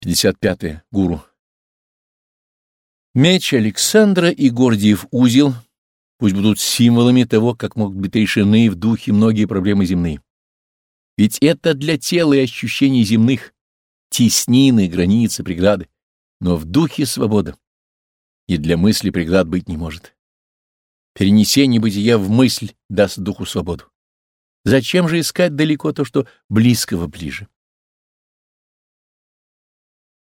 55. -е. Гуру. Меч Александра и Гордиев узел пусть будут символами того, как могут быть решены в духе многие проблемы земные. Ведь это для тела и ощущений земных, теснины, границы, преграды, но в духе свобода. И для мысли преград быть не может. Перенесение бытия в мысль даст духу свободу. Зачем же искать далеко то, что близкого ближе?